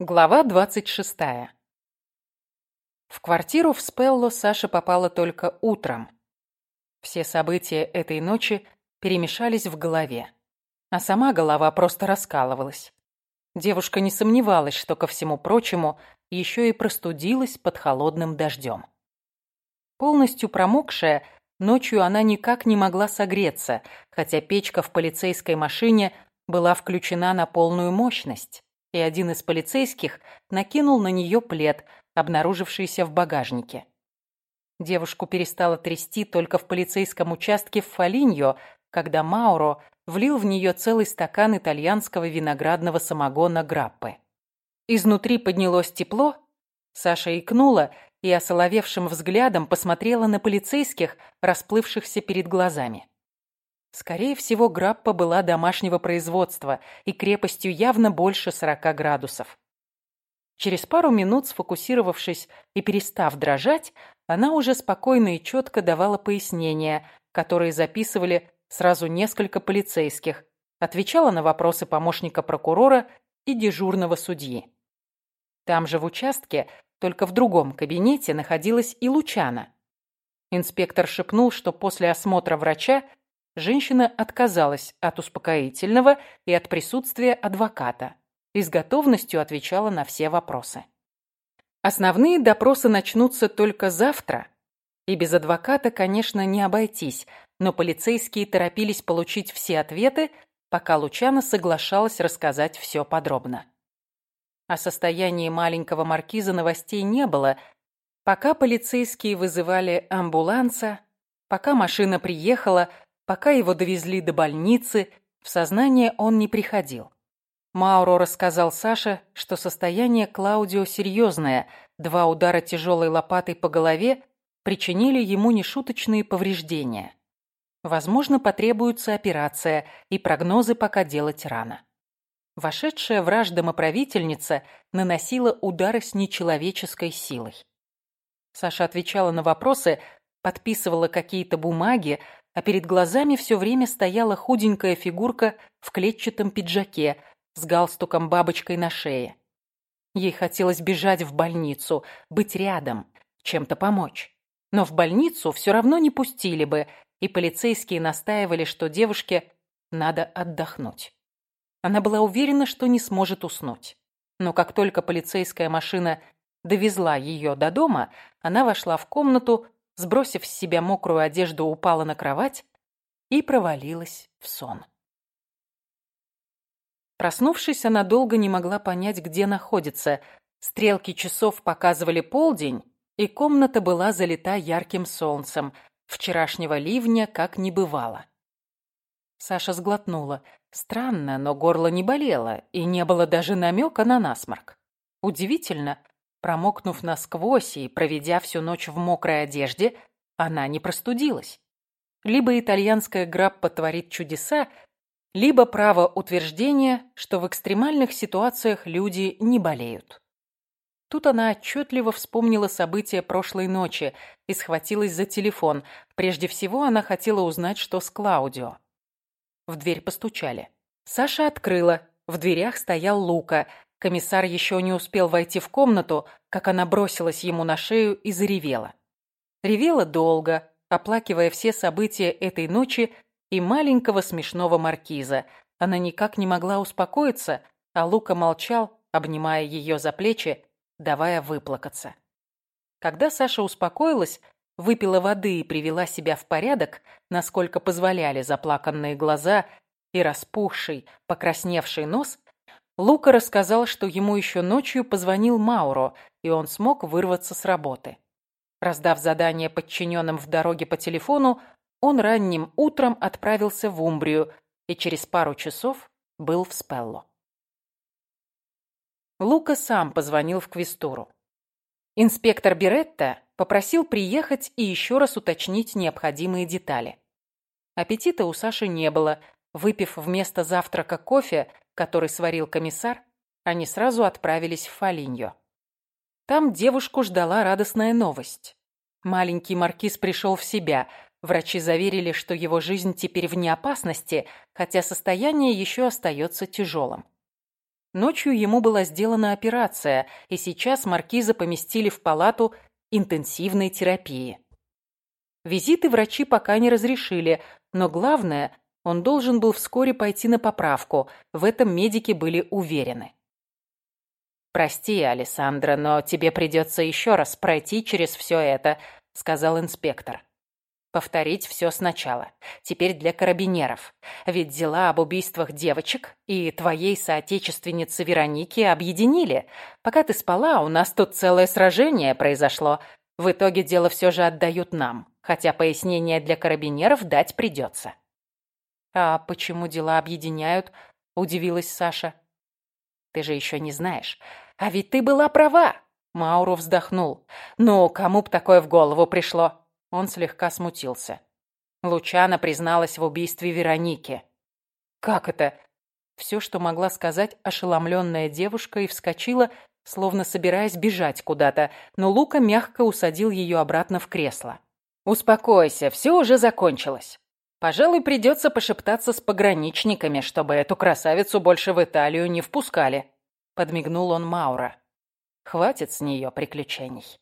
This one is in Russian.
Глава двадцать шестая. В квартиру в Спелло Саша попала только утром. Все события этой ночи перемешались в голове, а сама голова просто раскалывалась. Девушка не сомневалась, что, ко всему прочему, еще и простудилась под холодным дождем. Полностью промокшая, ночью она никак не могла согреться, хотя печка в полицейской машине была включена на полную мощность и один из полицейских накинул на нее плед, обнаружившийся в багажнике. Девушку перестало трясти только в полицейском участке в Фолиньо, когда Мауро влил в нее целый стакан итальянского виноградного самогона Граппы. Изнутри поднялось тепло, Саша икнула и осоловевшим взглядом посмотрела на полицейских, расплывшихся перед глазами. Скорее всего, граппа была домашнего производства и крепостью явно больше 40 градусов. Через пару минут, сфокусировавшись и перестав дрожать, она уже спокойно и четко давала пояснения, которые записывали сразу несколько полицейских, отвечала на вопросы помощника прокурора и дежурного судьи. Там же в участке, только в другом кабинете, находилась и Лучана. Инспектор шепнул, что после осмотра врача женщина отказалась от успокоительного и от присутствия адвоката и с готовностью отвечала на все вопросы. Основные допросы начнутся только завтра, и без адвоката, конечно, не обойтись, но полицейские торопились получить все ответы, пока Лучана соглашалась рассказать все подробно. О состоянии маленького маркиза новостей не было, пока полицейские вызывали амбуланса, пока машина приехала, Пока его довезли до больницы, в сознание он не приходил. Мауро рассказал Саше, что состояние Клаудио серьезное, два удара тяжелой лопатой по голове причинили ему нешуточные повреждения. Возможно, потребуется операция, и прогнозы пока делать рано. Вошедшая враж домоправительница наносила удары с нечеловеческой силой. Саша отвечала на вопросы, подписывала какие-то бумаги, а перед глазами все время стояла худенькая фигурка в клетчатом пиджаке с галстуком-бабочкой на шее. Ей хотелось бежать в больницу, быть рядом, чем-то помочь. Но в больницу все равно не пустили бы, и полицейские настаивали, что девушке надо отдохнуть. Она была уверена, что не сможет уснуть. Но как только полицейская машина довезла ее до дома, она вошла в комнату, сбросив с себя мокрую одежду, упала на кровать и провалилась в сон. Проснувшись, она долго не могла понять, где находится. Стрелки часов показывали полдень, и комната была залита ярким солнцем. Вчерашнего ливня как не бывало. Саша сглотнула. Странно, но горло не болело, и не было даже намека на насморк. Удивительно, Промокнув насквозь и проведя всю ночь в мокрой одежде, она не простудилась. Либо итальянская граппа творит чудеса, либо право утверждения, что в экстремальных ситуациях люди не болеют. Тут она отчетливо вспомнила события прошлой ночи и схватилась за телефон. Прежде всего она хотела узнать, что с Клаудио. В дверь постучали. Саша открыла. В дверях стоял Лука, Комиссар еще не успел войти в комнату, как она бросилась ему на шею и заревела. Ревела долго, оплакивая все события этой ночи и маленького смешного маркиза. Она никак не могла успокоиться, а Лука молчал, обнимая ее за плечи, давая выплакаться. Когда Саша успокоилась, выпила воды и привела себя в порядок, насколько позволяли заплаканные глаза и распухший, покрасневший нос, Лука рассказал, что ему еще ночью позвонил Мауро, и он смог вырваться с работы. Раздав задание подчиненным в дороге по телефону, он ранним утром отправился в Умбрию и через пару часов был в Спелло. Лука сам позвонил в Квестуру. Инспектор Беретта попросил приехать и еще раз уточнить необходимые детали. Аппетита у Саши не было. Выпив вместо завтрака кофе, который сварил комиссар, они сразу отправились в Фалиньо. Там девушку ждала радостная новость. Маленький маркиз пришел в себя. Врачи заверили, что его жизнь теперь вне опасности, хотя состояние еще остается тяжелым. Ночью ему была сделана операция, и сейчас маркиза поместили в палату интенсивной терапии. Визиты врачи пока не разрешили, но главное, он должен был вскоре пойти на поправку, в этом медики были уверены. «Прости, Александра, но тебе придется еще раз пройти через все это», — сказал инспектор. «Повторить все сначала. Теперь для карабинеров. Ведь дела об убийствах девочек и твоей соотечественницы Вероники объединили. Пока ты спала, у нас тут целое сражение произошло. В итоге дело все же отдают нам, хотя пояснение для карабинеров дать придется». «А почему дела объединяют?» — удивилась Саша. «Ты же еще не знаешь. А ведь ты была права!» Мауру вздохнул. «Ну, кому б такое в голову пришло?» Он слегка смутился. Лучана призналась в убийстве Вероники. «Как это?» Все, что могла сказать ошеломленная девушка, и вскочила, словно собираясь бежать куда-то, но Лука мягко усадил ее обратно в кресло. «Успокойся, все уже закончилось. Пожалуй, придется пошептаться с пограничниками, чтобы эту красавицу больше в Италию не впускали», — подмигнул он Маура. «Хватит с нее приключений».